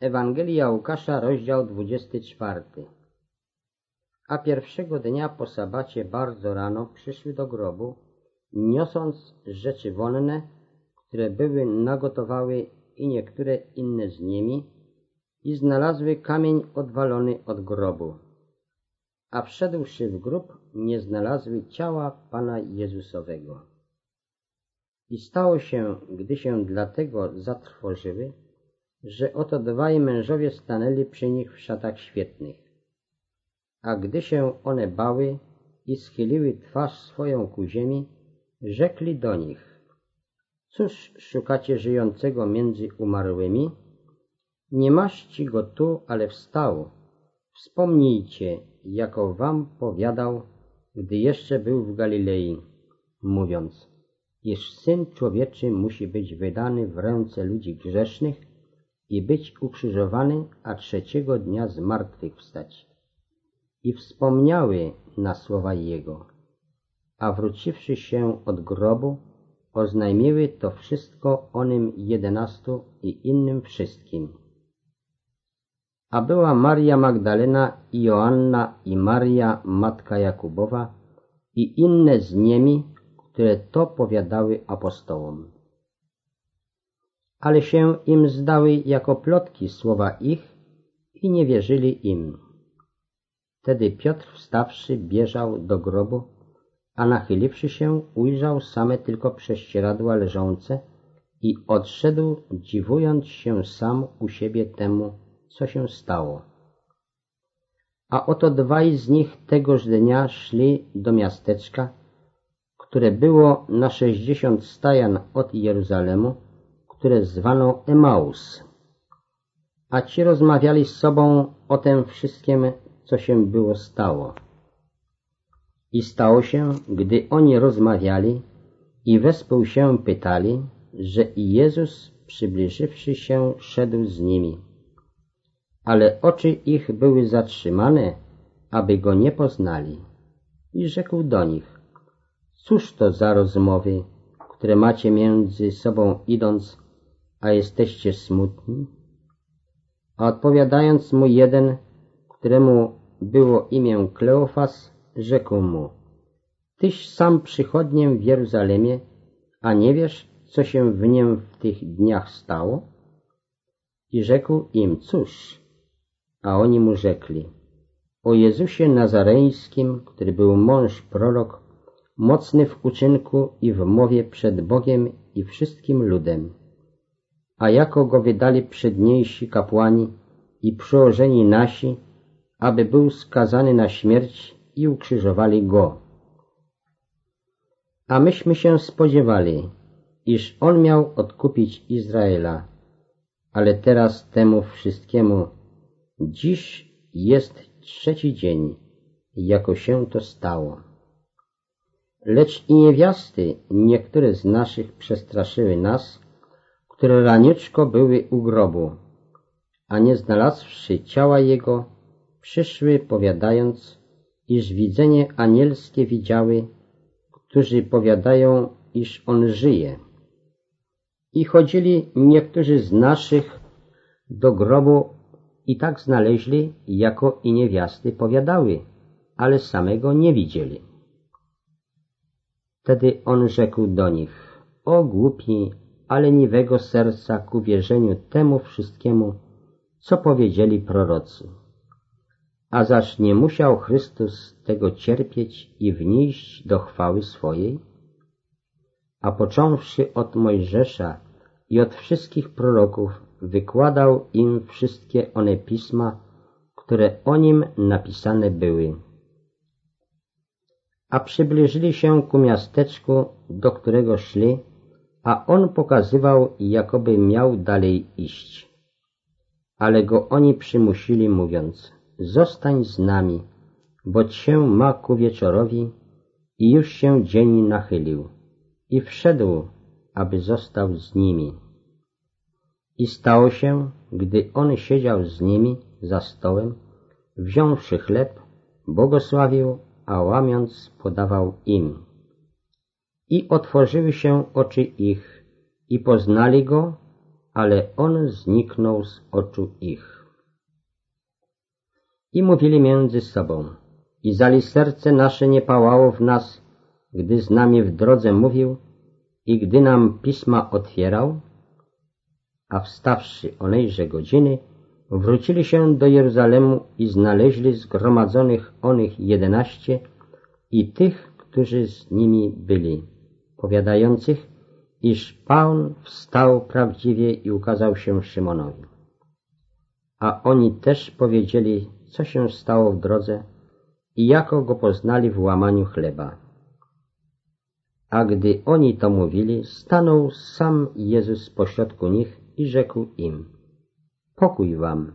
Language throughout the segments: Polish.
Ewangelia Łukasza, rozdział 24 A pierwszego dnia po sabacie bardzo rano przyszły do grobu, niosąc rzeczy wonne, które były nagotowały i niektóre inne z nimi, i znalazły kamień odwalony od grobu. A wszedłszy w grób, nie znalazły ciała Pana Jezusowego. I stało się, gdy się dlatego zatrwożyły, że oto dwaj mężowie stanęli przy nich w szatach świetnych. A gdy się one bały i schyliły twarz swoją ku ziemi, rzekli do nich, cóż szukacie żyjącego między umarłymi? Nie maści go tu, ale wstał. Wspomnijcie, jako wam powiadał, gdy jeszcze był w Galilei, mówiąc, iż Syn Człowieczy musi być wydany w ręce ludzi grzesznych i być ukrzyżowany, a trzeciego dnia z martwych wstać. I wspomniały na słowa Jego, a wróciwszy się od grobu, oznajmiły to wszystko onym jedenastu i innym wszystkim. A była Maria Magdalena i Joanna i Maria, matka Jakubowa i inne z niemi, które to powiadały apostołom ale się im zdały jako plotki słowa ich i nie wierzyli im. Wtedy Piotr wstawszy bieżał do grobu, a nachyliwszy się ujrzał same tylko prześcieradła leżące i odszedł, dziwując się sam u siebie temu, co się stało. A oto dwaj z nich tegoż dnia szli do miasteczka, które było na sześćdziesiąt stajan od Jeruzalemu, które zwano Emaus. A ci rozmawiali z sobą o tym wszystkim, co się było stało. I stało się, gdy oni rozmawiali i wespół się pytali, że i Jezus, przybliżywszy się, szedł z nimi. Ale oczy ich były zatrzymane, aby go nie poznali. I rzekł do nich, cóż to za rozmowy, które macie między sobą idąc, a jesteście smutni? A odpowiadając mu jeden, któremu było imię Kleofas, rzekł mu, Tyś sam przychodniem w Jeruzalemie, a nie wiesz, co się w niem w tych dniach stało? I rzekł im, cóż? A oni mu rzekli, o Jezusie Nazareńskim, który był mąż prorok, mocny w uczynku i w mowie przed Bogiem i wszystkim ludem a jako go wydali przedniejsi kapłani i przełożeni nasi, aby był skazany na śmierć i ukrzyżowali go. A myśmy się spodziewali, iż on miał odkupić Izraela, ale teraz temu wszystkiemu dziś jest trzeci dzień, jako się to stało. Lecz i niewiasty niektóre z naszych przestraszyły nas, które raniczko były u grobu, a nie znalazłszy ciała jego, przyszły powiadając, iż widzenie anielskie widziały, którzy powiadają, iż on żyje. I chodzili niektórzy z naszych do grobu i tak znaleźli, jako i niewiasty powiadały, ale samego nie widzieli. Wtedy on rzekł do nich, o głupi ale niwego serca ku wierzeniu temu wszystkiemu, co powiedzieli prorocy. A zaś nie musiał Chrystus tego cierpieć i wnieść do chwały swojej? A począwszy od Mojżesza i od wszystkich proroków, wykładał im wszystkie one pisma, które o nim napisane były. A przybliżyli się ku miasteczku, do którego szli, a on pokazywał, jakoby miał dalej iść. Ale go oni przymusili, mówiąc, zostań z nami, bo się ma ku wieczorowi i już się dzień nachylił. I wszedł, aby został z nimi. I stało się, gdy on siedział z nimi za stołem, wziąwszy chleb, błogosławił, a łamiąc podawał im i otworzyły się oczy ich i poznali go, ale on zniknął z oczu ich. I mówili między sobą, i zali serce nasze nie pałało w nas, gdy z nami w drodze mówił i gdy nam pisma otwierał, a wstawszy onejże godziny, wrócili się do Jeruzalemu i znaleźli zgromadzonych onych jedenaście i tych, którzy z nimi byli, powiadających, iż Pan wstał prawdziwie i ukazał się Szymonowi. A oni też powiedzieli, co się stało w drodze i jako go poznali w łamaniu chleba. A gdy oni to mówili, stanął sam Jezus pośrodku nich i rzekł im, pokój wam.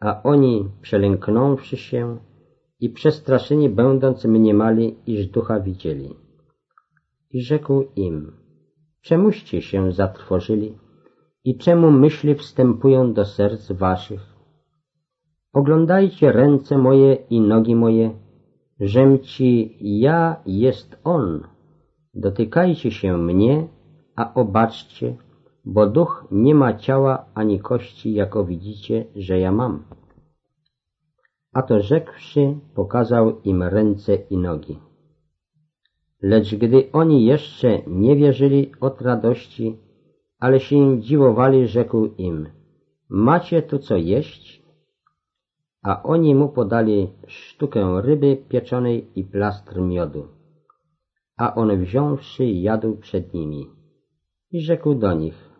A oni, przelęknąwszy się i przestraszeni będąc mniemali, iż ducha widzieli. I rzekł im, czemuście się zatrwożyli i czemu myśli wstępują do serc waszych? Oglądajcie ręce moje i nogi moje, żem ci ja jest On. Dotykajcie się mnie, a obaczcie, bo duch nie ma ciała ani kości, jako widzicie, że ja mam. A to rzekłszy, pokazał im ręce i nogi. Lecz gdy oni jeszcze nie wierzyli od radości, ale się im dziwowali, rzekł im, macie tu co jeść? A oni mu podali sztukę ryby pieczonej i plastr miodu. A on wziąwszy jadł przed nimi. I rzekł do nich,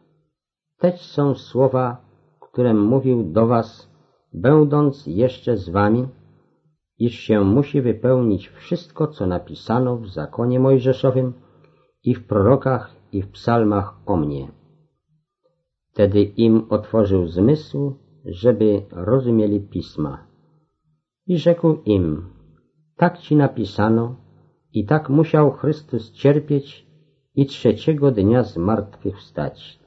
Teś są słowa, którem mówił do was, będąc jeszcze z wami, iż się musi wypełnić wszystko, co napisano w zakonie mojżeszowym i w prorokach i w psalmach o mnie. Wtedy im otworzył zmysł, żeby rozumieli pisma. I rzekł im, tak ci napisano i tak musiał Chrystus cierpieć i trzeciego dnia z martwych wstać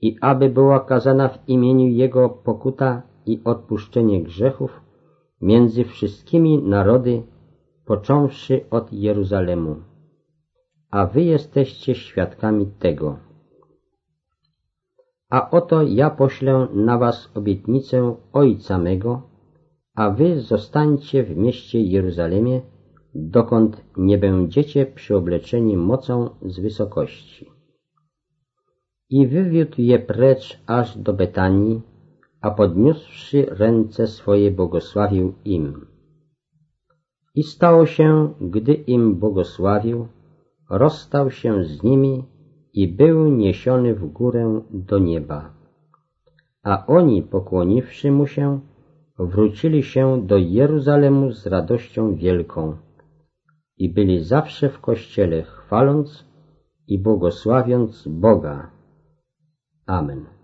i aby była kazana w imieniu Jego pokuta i odpuszczenie grzechów między wszystkimi narody, począwszy od Jeruzalemu. A wy jesteście świadkami tego. A oto ja poślę na was obietnicę Ojca mego, a wy zostańcie w mieście Jeruzalemie, dokąd nie będziecie przyobleczeni mocą z wysokości i wywiódł je precz aż do Betanii, a podniósłszy ręce swoje błogosławił im. I stało się, gdy im błogosławił, rozstał się z nimi i był niesiony w górę do nieba. A oni, pokłoniwszy mu się, wrócili się do Jeruzalemu z radością wielką i byli zawsze w kościele chwaląc i błogosławiąc Boga. Amen.